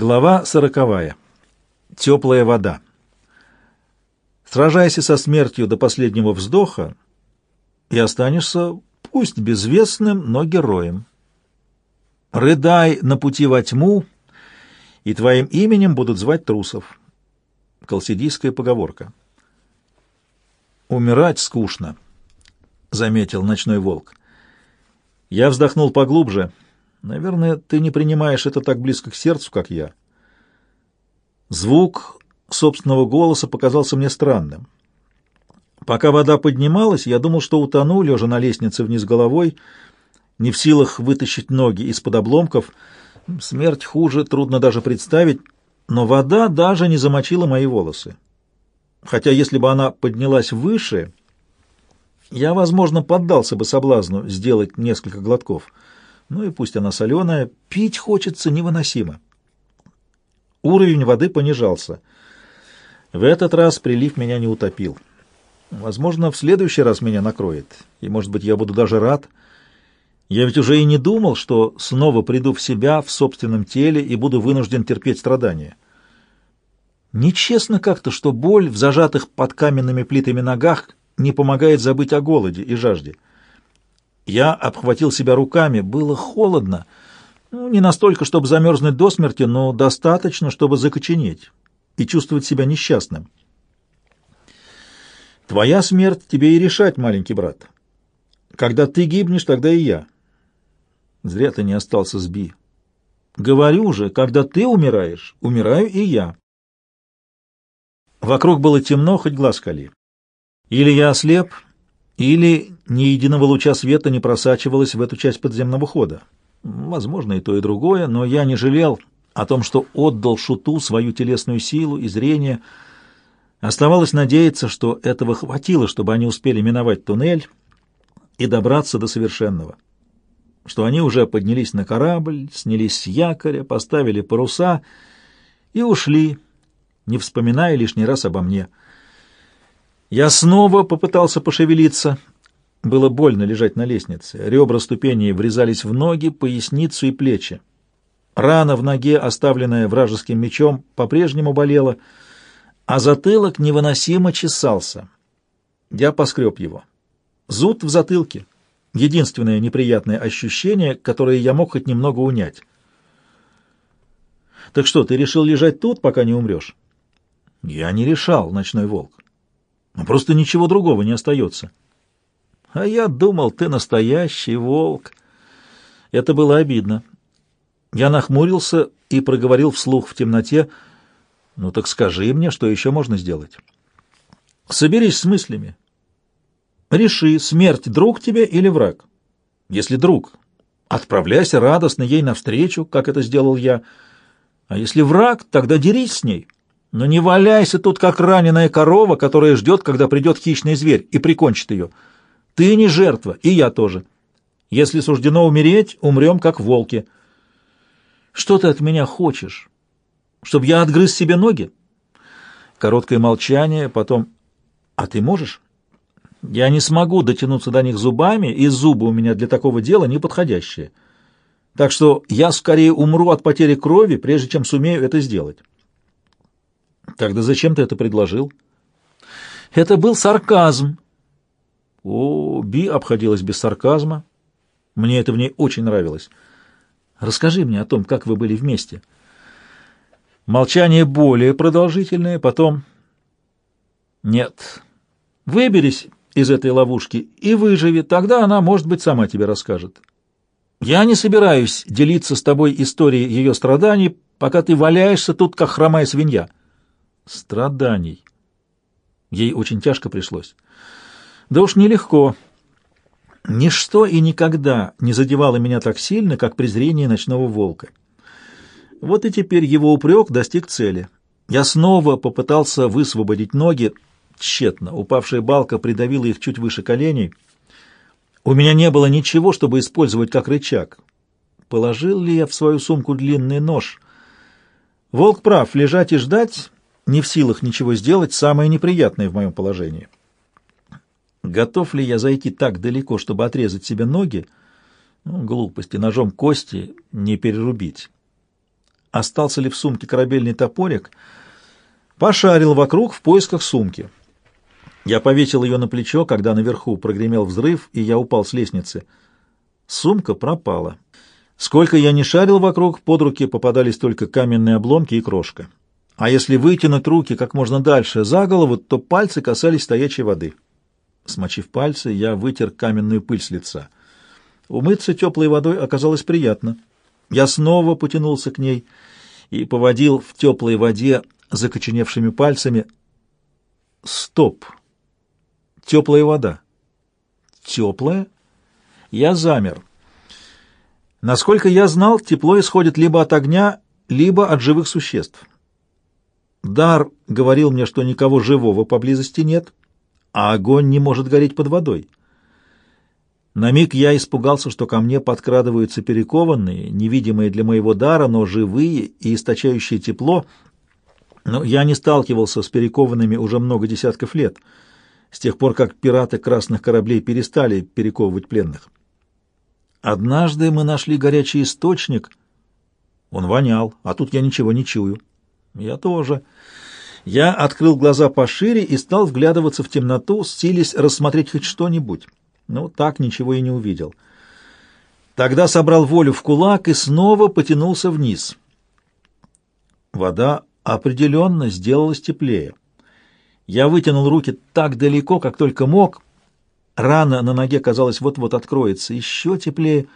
Глава сороковая. Теплая вода. Сражайся со смертью до последнего вздоха, и останешься, пусть безвестным, но героем. Рыдай на пути во тьму, и твоим именем будут звать трусов. Колсидийская поговорка. «Умирать скучно», — заметил ночной волк. Я вздохнул поглубже — Наверное, ты не принимаешь это так близко к сердцу, как я. Звук собственного голоса показался мне странным. Пока вода поднималась, я думал, что утону, лежа на лестнице вниз головой, не в силах вытащить ноги из-под обломков. Смерть хуже, трудно даже представить, но вода даже не замочила мои волосы. Хотя если бы она поднялась выше, я, возможно, поддался бы соблазну сделать несколько глотков — ну и пусть она соленая, пить хочется невыносимо. Уровень воды понижался. В этот раз прилив меня не утопил. Возможно, в следующий раз меня накроет, и, может быть, я буду даже рад. Я ведь уже и не думал, что снова приду в себя в собственном теле и буду вынужден терпеть страдания. Нечестно как-то, что боль в зажатых под каменными плитами ногах не помогает забыть о голоде и жажде. Я обхватил себя руками. Было холодно. Ну, не настолько, чтобы замерзнуть до смерти, но достаточно, чтобы закоченеть и чувствовать себя несчастным. Твоя смерть тебе и решать, маленький брат. Когда ты гибнешь, тогда и я. Зря ты не остался с Би. Говорю же, когда ты умираешь, умираю и я. Вокруг было темно, хоть глаз кали. Или я ослеп, или ни единого луча света не просачивалось в эту часть подземного хода. Возможно, и то, и другое, но я не жалел о том, что отдал шуту свою телесную силу и зрение. Оставалось надеяться, что этого хватило, чтобы они успели миновать туннель и добраться до совершенного. Что они уже поднялись на корабль, снялись с якоря, поставили паруса и ушли, не вспоминая лишний раз обо мне — я снова попытался пошевелиться. Было больно лежать на лестнице. Ребра ступеней врезались в ноги, поясницу и плечи. Рана в ноге, оставленная вражеским мечом, по-прежнему болела, а затылок невыносимо чесался. Я поскреб его. Зуд в затылке — единственное неприятное ощущение, которое я мог хоть немного унять. «Так что, ты решил лежать тут, пока не умрешь?» «Я не решал, ночной волк. Просто ничего другого не остается. А я думал, ты настоящий волк. Это было обидно. Я нахмурился и проговорил вслух в темноте. Ну так скажи мне, что еще можно сделать. Соберись с мыслями. Реши, смерть друг тебе или враг. Если друг, отправляйся радостно ей навстречу, как это сделал я. А если враг, тогда дерись с ней. Но не валяйся тут, как раненая корова, которая ждет, когда придет хищный зверь и прикончит ее. Ты не жертва, и я тоже. Если суждено умереть, умрем, как волки. Что ты от меня хочешь? Чтоб я отгрыз себе ноги? Короткое молчание, потом... А ты можешь? Я не смогу дотянуться до них зубами, и зубы у меня для такого дела неподходящие. Так что я скорее умру от потери крови, прежде чем сумею это сделать. Тогда зачем ты это предложил? Это был сарказм. О, Би обходилась без сарказма. Мне это в ней очень нравилось. Расскажи мне о том, как вы были вместе. Молчание более продолжительное, потом... Нет. Выберись из этой ловушки и выживи, тогда она, может быть, сама тебе расскажет. Я не собираюсь делиться с тобой историей ее страданий, пока ты валяешься тут, как хромая свинья страданий. Ей очень тяжко пришлось. Да уж нелегко. Ничто и никогда не задевало меня так сильно, как презрение ночного волка. Вот и теперь его упрек достиг цели. Я снова попытался высвободить ноги, тщетно. Упавшая балка придавила их чуть выше коленей. У меня не было ничего, чтобы использовать как рычаг. Положил ли я в свою сумку длинный нож? Волк прав, лежать и ждать не в силах ничего сделать, самое неприятное в моем положении. Готов ли я зайти так далеко, чтобы отрезать себе ноги? Ну, глупости, ножом кости не перерубить. остался ли в сумке корабельный топорик, пошарил вокруг в поисках сумки. Я повесил ее на плечо, когда наверху прогремел взрыв, и я упал с лестницы. Сумка пропала. Сколько я не шарил вокруг, под руки попадались только каменные обломки и крошка. А если вытянуть руки как можно дальше за голову, то пальцы касались стоячей воды. Смочив пальцы, я вытер каменную пыль с лица. Умыться теплой водой оказалось приятно. Я снова потянулся к ней и поводил в теплой воде закоченевшими пальцами. Стоп! Теплая вода. Теплая? Я замер. Насколько я знал, тепло исходит либо от огня, либо от живых существ. Дар говорил мне, что никого живого поблизости нет, а огонь не может гореть под водой. На миг я испугался, что ко мне подкрадываются перекованные, невидимые для моего дара, но живые и источающие тепло. Но я не сталкивался с перекованными уже много десятков лет, с тех пор, как пираты красных кораблей перестали перековывать пленных. Однажды мы нашли горячий источник. Он вонял, а тут я ничего не чую. Я тоже. Я открыл глаза пошире и стал вглядываться в темноту, силясь рассмотреть хоть что-нибудь но так ничего и не увидел. Тогда собрал волю в кулак и снова потянулся вниз. Вода определенно сделалась теплее. Я вытянул руки так далеко, как только мог. Рана на ноге, казалось, вот-вот откроется. Еще теплее.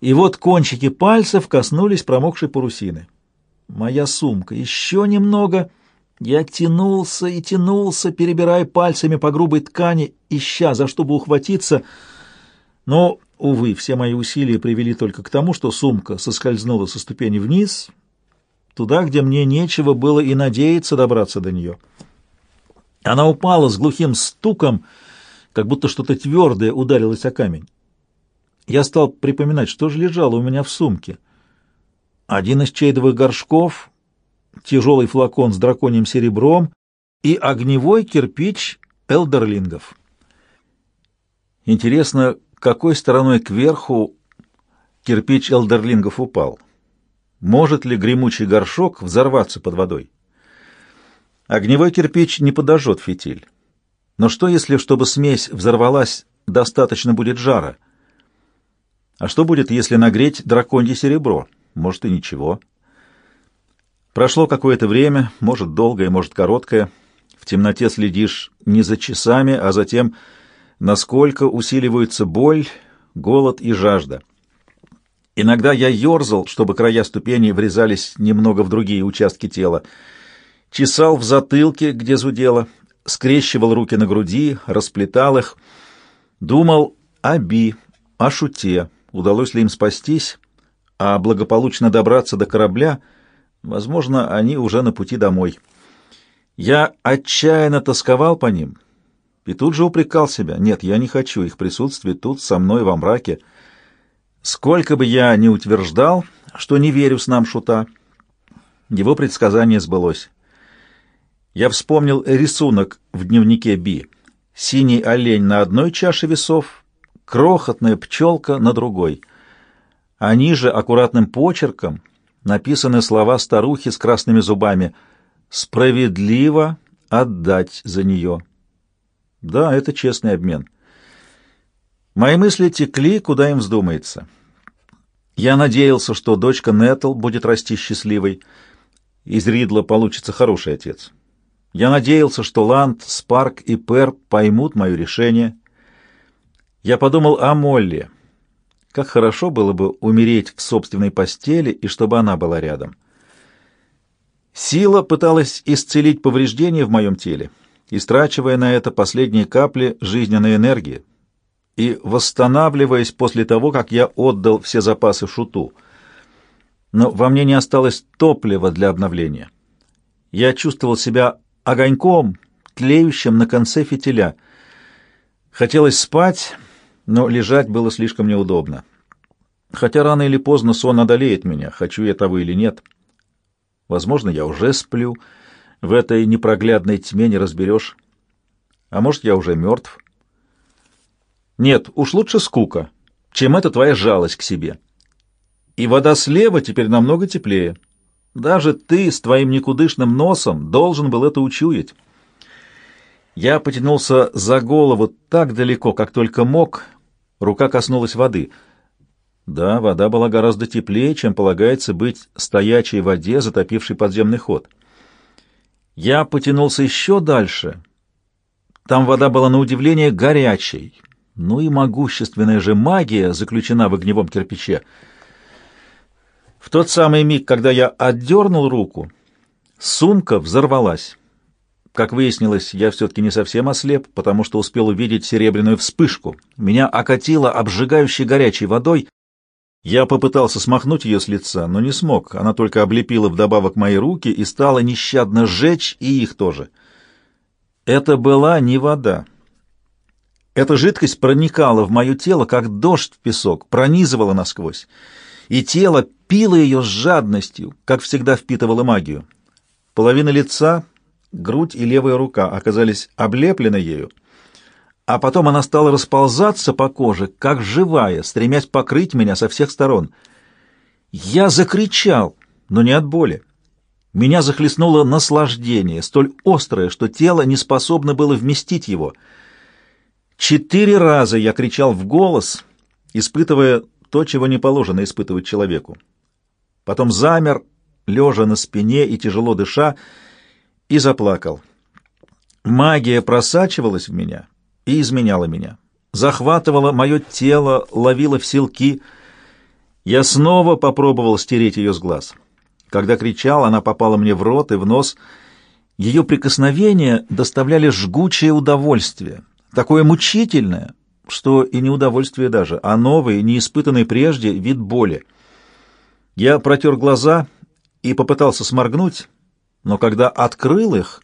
И вот кончики пальцев коснулись промокшей парусины. Моя сумка. Еще немного... Я тянулся и тянулся, перебирая пальцами по грубой ткани, ища, за что бы ухватиться. Но, увы, все мои усилия привели только к тому, что сумка соскользнула со ступени вниз, туда, где мне нечего было и надеяться добраться до нее. Она упала с глухим стуком, как будто что-то твердое ударилось о камень. Я стал припоминать, что же лежало у меня в сумке. Один из чейдовых горшков — тяжелый флакон с драконьим серебром и огневой кирпич элдерлингов. Интересно, какой стороной кверху кирпич элдерлингов упал? Может ли гремучий горшок взорваться под водой? Огневой кирпич не подожжет фитиль. Но что, если, чтобы смесь взорвалась, достаточно будет жара? А что будет, если нагреть драконье серебро? Может, и ничего. Прошло какое-то время, может, долгое, может, короткое. В темноте следишь не за часами, а за тем, насколько усиливаются боль, голод и жажда. Иногда я ерзал, чтобы края ступеней врезались немного в другие участки тела. Чесал в затылке, где зудело, скрещивал руки на груди, расплетал их. Думал о Би, о Шуте, удалось ли им спастись, а благополучно добраться до корабля — Возможно, они уже на пути домой. Я отчаянно тосковал по ним и тут же упрекал себя. Нет, я не хочу их присутствия тут со мной во мраке. Сколько бы я ни утверждал, что не верю с нам Шута, его предсказание сбылось. Я вспомнил рисунок в дневнике Би. Синий олень на одной чаше весов, крохотная пчелка на другой. А ниже аккуратным почерком — написаны слова старухи с красными зубами «Справедливо отдать за нее». Да, это честный обмен. Мои мысли текли, куда им вздумается. Я надеялся, что дочка Нетл будет расти счастливой. Из Ридла получится хороший отец. Я надеялся, что Ланд, Спарк и Пер поймут мое решение. Я подумал о Молли, как хорошо было бы умереть в собственной постели и чтобы она была рядом. Сила пыталась исцелить повреждения в моем теле, истрачивая на это последние капли жизненной энергии и восстанавливаясь после того, как я отдал все запасы шуту. Но во мне не осталось топлива для обновления. Я чувствовал себя огоньком, тлеющим на конце фитиля. Хотелось спать, но лежать было слишком неудобно. Хотя рано или поздно сон одолеет меня, хочу я того или нет. Возможно, я уже сплю, в этой непроглядной тьме не разберешь. А может, я уже мертв? Нет, уж лучше скука, чем эта твоя жалость к себе. И вода слева теперь намного теплее. Даже ты с твоим никудышным носом должен был это учуять. Я потянулся за голову так далеко, как только мог. Рука коснулась воды. Да, вода была гораздо теплее, чем полагается быть стоячей в воде, затопившей подземный ход. Я потянулся еще дальше. Там вода была на удивление горячей. Ну и могущественная же магия заключена в огневом кирпиче. В тот самый миг, когда я отдернул руку, сумка взорвалась. Как выяснилось, я все-таки не совсем ослеп, потому что успел увидеть серебряную вспышку. Меня окатило обжигающей горячей водой. Я попытался смахнуть ее с лица, но не смог. Она только облепила вдобавок мои руки и стала нещадно сжечь и их тоже. Это была не вода. Эта жидкость проникала в мое тело, как дождь в песок, пронизывала насквозь. И тело пило ее с жадностью, как всегда впитывало магию. Половина лица грудь и левая рука оказались облеплены ею, а потом она стала расползаться по коже, как живая, стремясь покрыть меня со всех сторон. Я закричал, но не от боли. Меня захлестнуло наслаждение, столь острое, что тело не способно было вместить его. Четыре раза я кричал в голос, испытывая то, чего не положено испытывать человеку. Потом замер, лежа на спине и тяжело дыша, и заплакал. Магия просачивалась в меня и изменяла меня. Захватывала мое тело, ловила в силки. Я снова попробовал стереть ее с глаз. Когда кричал, она попала мне в рот и в нос. Ее прикосновения доставляли жгучее удовольствие, такое мучительное, что и не удовольствие даже, а новый, неиспытанный прежде вид боли. Я протер глаза и попытался сморгнуть, но когда открыл их,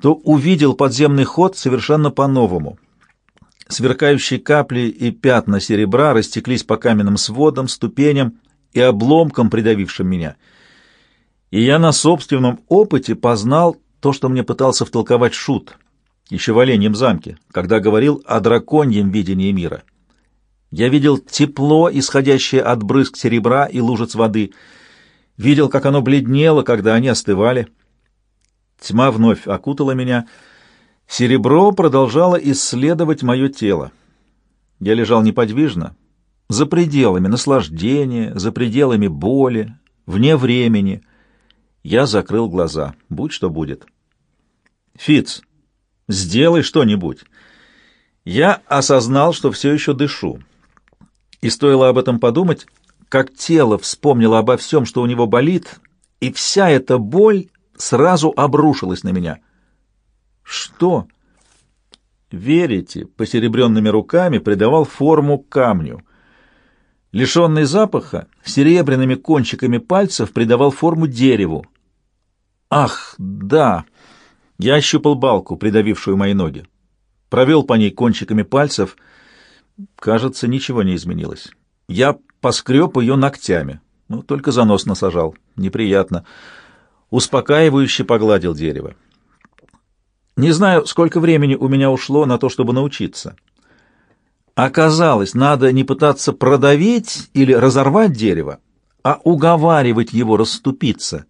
то увидел подземный ход совершенно по-новому. Сверкающие капли и пятна серебра растеклись по каменным сводам, ступеням и обломкам, придавившим меня. И я на собственном опыте познал то, что мне пытался втолковать Шут, еще в Оленьем замке, когда говорил о драконьем видении мира. Я видел тепло, исходящее от брызг серебра и лужиц воды — видел, как оно бледнело, когда они остывали. Тьма вновь окутала меня. Серебро продолжало исследовать мое тело. Я лежал неподвижно, за пределами наслаждения, за пределами боли, вне времени. Я закрыл глаза. Будь что будет. Фиц, сделай что-нибудь. Я осознал, что все еще дышу. И стоило об этом подумать, как тело вспомнило обо всем, что у него болит, и вся эта боль сразу обрушилась на меня. Что? Верите, посеребренными руками придавал форму камню. Лишенный запаха, серебряными кончиками пальцев придавал форму дереву. Ах, да! Я ощупал балку, придавившую мои ноги. Провел по ней кончиками пальцев. Кажется, ничего не изменилось. Я поскреб ее ногтями. Ну, только за нос насажал. Неприятно. Успокаивающе погладил дерево. Не знаю, сколько времени у меня ушло на то, чтобы научиться. Оказалось, надо не пытаться продавить или разорвать дерево, а уговаривать его расступиться.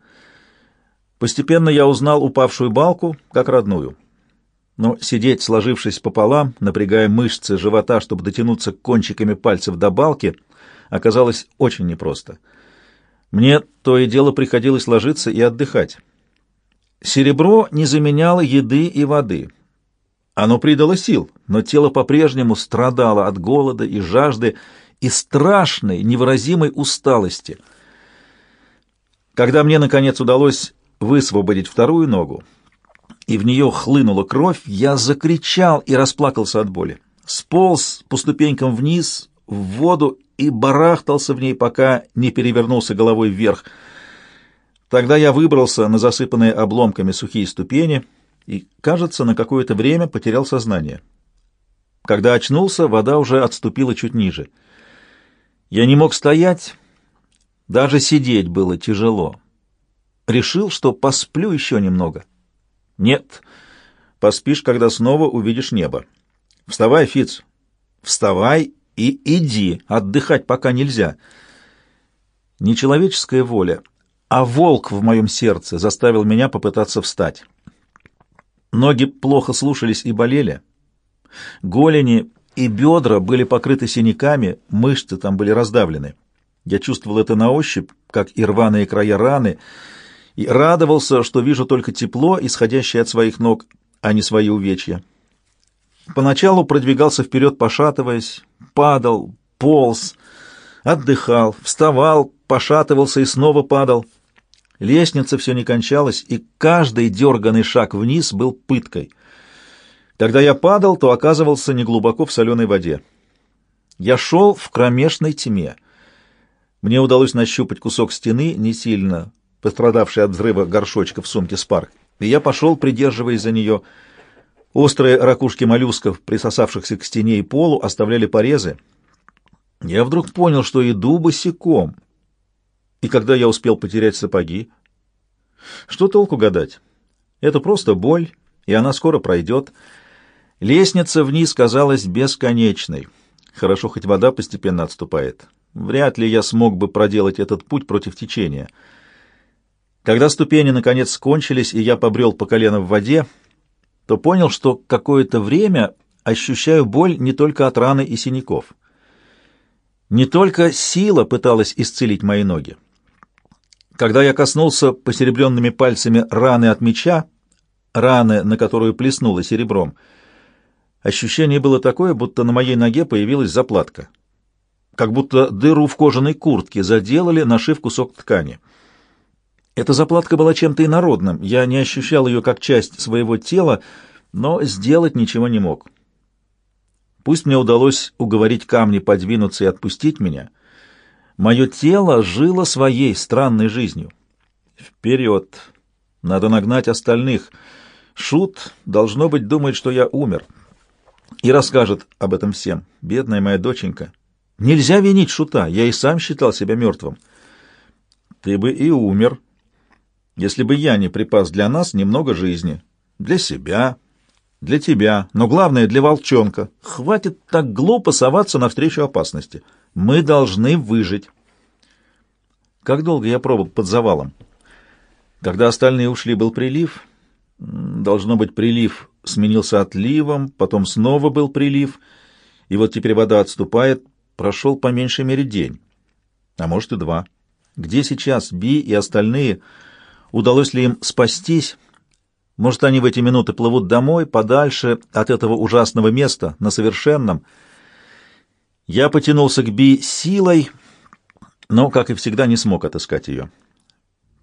Постепенно я узнал упавшую балку как родную. Но сидеть, сложившись пополам, напрягая мышцы живота, чтобы дотянуться кончиками пальцев до балки — оказалось очень непросто. Мне то и дело приходилось ложиться и отдыхать. Серебро не заменяло еды и воды. Оно придало сил, но тело по-прежнему страдало от голода и жажды и страшной, невыразимой усталости. Когда мне, наконец, удалось высвободить вторую ногу, и в нее хлынула кровь, я закричал и расплакался от боли. Сполз по ступенькам вниз, в воду и барахтался в ней, пока не перевернулся головой вверх. Тогда я выбрался на засыпанные обломками сухие ступени и, кажется, на какое-то время потерял сознание. Когда очнулся, вода уже отступила чуть ниже. Я не мог стоять, даже сидеть было тяжело. Решил, что посплю еще немного. Нет, поспишь, когда снова увидишь небо. Вставай, Фиц, вставай и иди, отдыхать пока нельзя. Нечеловеческая воля а волк в моем сердце заставил меня попытаться встать. Ноги плохо слушались и болели. Голени и бедра были покрыты синяками, мышцы там были раздавлены. Я чувствовал это на ощупь, как и рваные края раны, и радовался, что вижу только тепло, исходящее от своих ног, а не свои увечья. Поначалу продвигался вперед, пошатываясь, падал, полз, отдыхал, вставал, пошатывался и снова падал. Лестница все не кончалась, и каждый дерганный шаг вниз был пыткой. Когда я падал, то оказывался неглубоко в соленой воде. Я шел в кромешной тьме. Мне удалось нащупать кусок стены, не сильно пострадавший от взрыва горшочка в сумке Спарк, и я пошел, придерживаясь за нее. Острые ракушки моллюсков, присосавшихся к стене и полу, оставляли порезы. Я вдруг понял, что иду босиком — и когда я успел потерять сапоги? Что толку гадать? Это просто боль, и она скоро пройдет. Лестница вниз казалась бесконечной. Хорошо, хоть вода постепенно отступает. Вряд ли я смог бы проделать этот путь против течения. Когда ступени наконец кончились, и я побрел по колено в воде, то понял, что какое-то время ощущаю боль не только от раны и синяков. Не только сила пыталась исцелить мои ноги. Когда я коснулся посеребренными пальцами раны от меча, раны, на которую плеснуло серебром, ощущение было такое, будто на моей ноге появилась заплатка. Как будто дыру в кожаной куртке заделали, нашив кусок ткани. Эта заплатка была чем-то инородным, я не ощущал ее как часть своего тела, но сделать ничего не мог. Пусть мне удалось уговорить камни подвинуться и отпустить меня, Мое тело жило своей странной жизнью. Вперед! Надо нагнать остальных. Шут, должно быть, думает, что я умер. И расскажет об этом всем. Бедная моя доченька. Нельзя винить Шута, я и сам считал себя мертвым. Ты бы и умер, если бы я не припас для нас немного жизни. Для себя, для тебя, но главное, для волчонка. Хватит так глупо соваться навстречу опасности. Мы должны выжить. Как долго я пробыл под завалом? Когда остальные ушли, был прилив. Должно быть, прилив сменился отливом, потом снова был прилив, и вот теперь вода отступает. Прошел по меньшей мере день, а может и два. Где сейчас Би и остальные? Удалось ли им спастись? Может, они в эти минуты плывут домой, подальше от этого ужасного места, на совершенном, я потянулся к Би силой, но, как и всегда, не смог отыскать ее.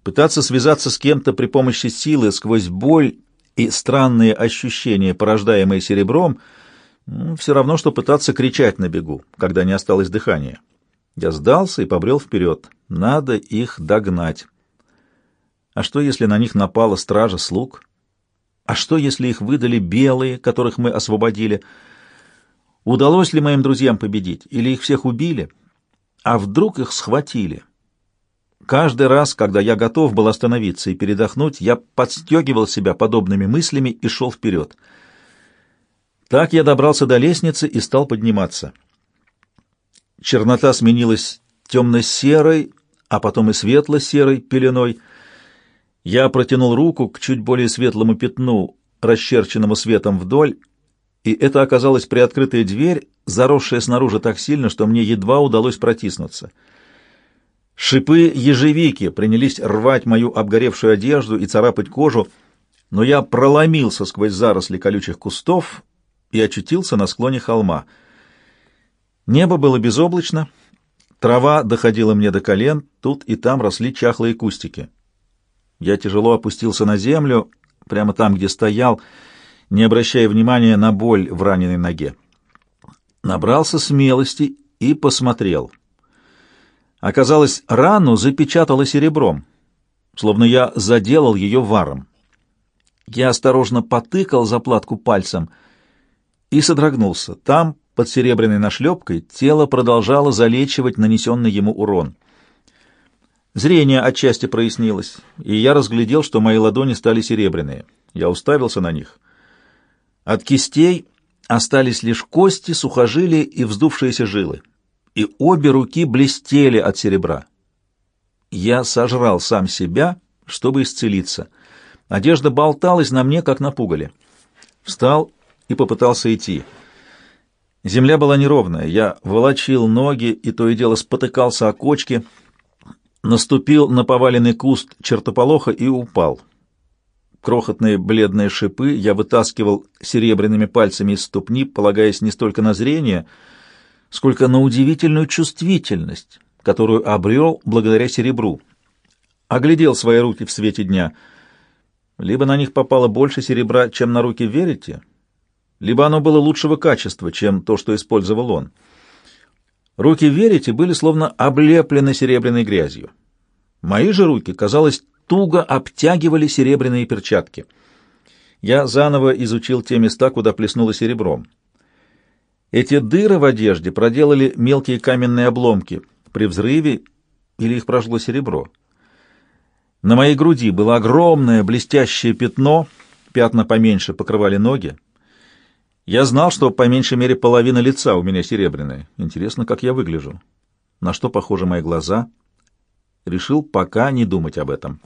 Пытаться связаться с кем-то при помощи силы сквозь боль и странные ощущения, порождаемые серебром, все равно, что пытаться кричать на бегу, когда не осталось дыхания. Я сдался и побрел вперед. Надо их догнать. А что, если на них напала стража слуг? А что, если их выдали белые, которых мы освободили? — Удалось ли моим друзьям победить? Или их всех убили? А вдруг их схватили? Каждый раз, когда я готов был остановиться и передохнуть, я подстегивал себя подобными мыслями и шел вперед. Так я добрался до лестницы и стал подниматься. Чернота сменилась темно-серой, а потом и светло-серой пеленой. Я протянул руку к чуть более светлому пятну, расчерченному светом вдоль, и это оказалась приоткрытая дверь, заросшая снаружи так сильно, что мне едва удалось протиснуться. Шипы ежевики принялись рвать мою обгоревшую одежду и царапать кожу, но я проломился сквозь заросли колючих кустов и очутился на склоне холма. Небо было безоблачно, трава доходила мне до колен, тут и там росли чахлые кустики. Я тяжело опустился на землю, прямо там, где стоял, не обращая внимания на боль в раненой ноге. Набрался смелости и посмотрел. Оказалось, рану запечатало серебром, словно я заделал ее варом. Я осторожно потыкал заплатку пальцем и содрогнулся. Там, под серебряной нашлепкой, тело продолжало залечивать нанесенный ему урон. Зрение отчасти прояснилось, и я разглядел, что мои ладони стали серебряные. Я уставился на них. От кистей остались лишь кости, сухожилия и вздувшиеся жилы, и обе руки блестели от серебра. Я сожрал сам себя, чтобы исцелиться. Одежда болталась на мне, как на пугале. Встал и попытался идти. Земля была неровная. Я волочил ноги и то и дело спотыкался о кочки, наступил на поваленный куст чертополоха и упал. Крохотные бледные шипы я вытаскивал серебряными пальцами из ступни, полагаясь не столько на зрение, сколько на удивительную чувствительность, которую обрел благодаря серебру. Оглядел свои руки в свете дня. Либо на них попало больше серебра, чем на руки верите, либо оно было лучшего качества, чем то, что использовал он. Руки верите были словно облеплены серебряной грязью. Мои же руки, казалось, туго обтягивали серебряные перчатки. Я заново изучил те места, куда плеснуло серебром. Эти дыры в одежде проделали мелкие каменные обломки при взрыве или их прожгло серебро. На моей груди было огромное блестящее пятно, пятна поменьше покрывали ноги. Я знал, что по меньшей мере половина лица у меня серебряная. Интересно, как я выгляжу. На что похожи мои глаза? Решил пока не думать об этом.